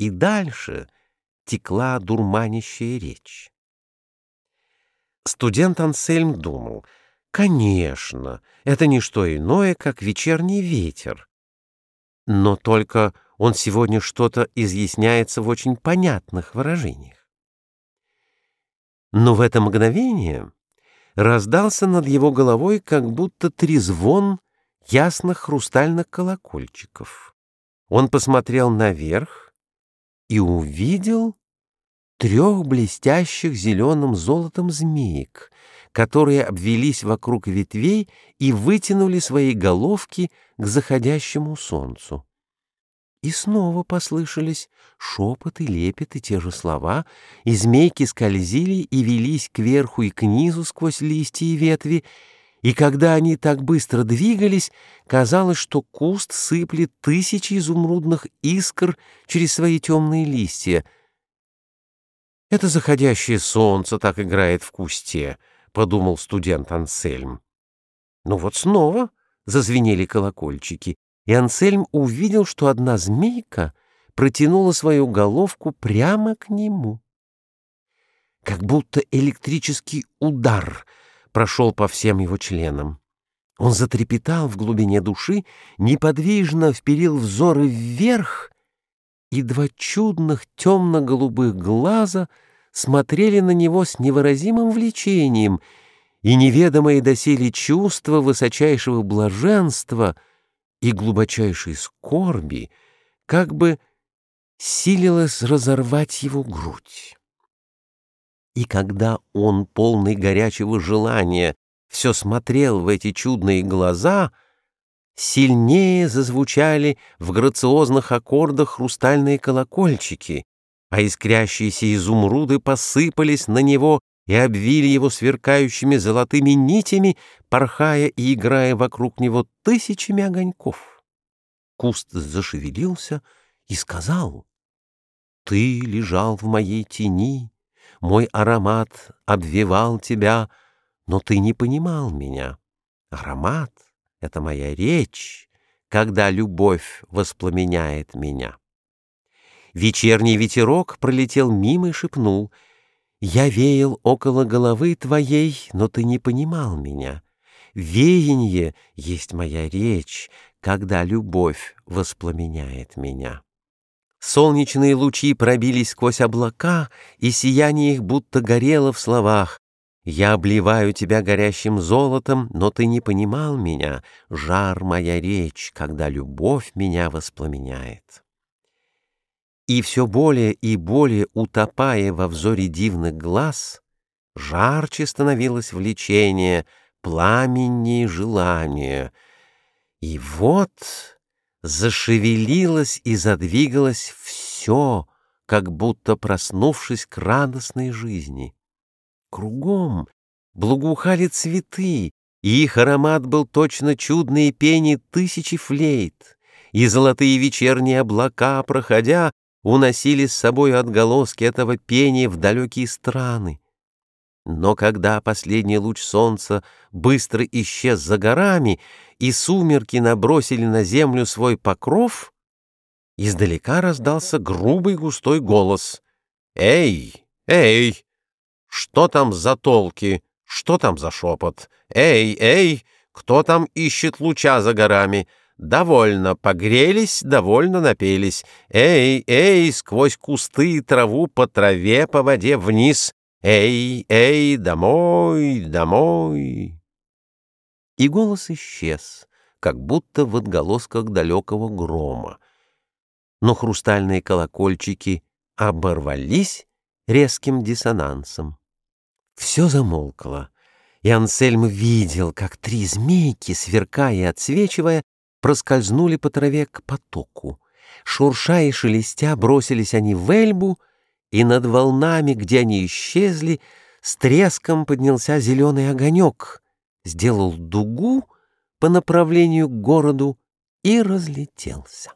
и дальше текла дурманящая речь. Студент Ансельм думал, конечно, это не что иное, как вечерний ветер. Но только он сегодня что-то изъясняется в очень понятных выражениях. Но в это мгновение раздался над его головой как будто трезвон ясных хрустальных колокольчиков. Он посмотрел наверх и увидел трех блестящих зеленым золотом змеек, которые обвелись вокруг ветвей и вытянули свои головки к заходящему солнцу. И снова послышались шепот и лепет и те же слова, и змейки скользили и велись кверху и к низу сквозь листья и ветви, и когда они так быстро двигались, казалось, что куст сыплет тысячи изумрудных искр через свои темные листья. «Это заходящее солнце так играет в кусте», — подумал студент Ансельм. Ну вот снова зазвенели колокольчики, и Ансельм увидел, что одна змейка протянула свою головку прямо к нему. Как будто электрический удар прошел по всем его членам. Он затрепетал в глубине души, неподвижно вперил взоры вверх, и два чудных темно-голубых глаза смотрели на него с невыразимым влечением, и неведомое доселе чувство высочайшего блаженства — и глубочайшей скорби как бы силилось разорвать его грудь. И когда он, полный горячего желания, все смотрел в эти чудные глаза, сильнее зазвучали в грациозных аккордах хрустальные колокольчики, а искрящиеся изумруды посыпались на него и обвили его сверкающими золотыми нитями, порхая и играя вокруг него тысячами огоньков. Куст зашевелился и сказал, «Ты лежал в моей тени, мой аромат обвивал тебя, но ты не понимал меня. Аромат — это моя речь, когда любовь воспламеняет меня». Вечерний ветерок пролетел мимо и шепнул — я веял около головы твоей, но ты не понимал меня. Веяние есть моя речь, когда любовь воспламеняет меня. Солнечные лучи пробились сквозь облака, и сияние их будто горело в словах. Я обливаю тебя горящим золотом, но ты не понимал меня, жар моя речь, когда любовь меня воспламеняет и все более и более утопая во взоре дивных глаз, жарче становилось влечение, пламеннее желание. И вот зашевелилось и задвигалось все, как будто проснувшись к радостной жизни. Кругом благоухали цветы, и их аромат был точно чудное пение тысячи флейт, и золотые вечерние облака, проходя, уносили с собой отголоски этого пения в далекие страны. Но когда последний луч солнца быстро исчез за горами, и сумерки набросили на землю свой покров, издалека раздался грубый густой голос. «Эй, эй, что там за толки, что там за шепот? Эй, эй, кто там ищет луча за горами?» Довольно погрелись, довольно напелись. Эй, эй, сквозь кусты и траву по траве, по воде вниз. Эй, эй, домой, домой. И голос исчез, как будто в отголосках далекого грома. Но хрустальные колокольчики оборвались резким диссонансом. Все замолкло, и Ансельм видел, как три змейки, сверкая и отсвечивая, проскользнули по траве к потоку. Шурша и шелестя бросились они в Эльбу, и над волнами, где они исчезли, с треском поднялся зеленый огонек, сделал дугу по направлению к городу и разлетелся.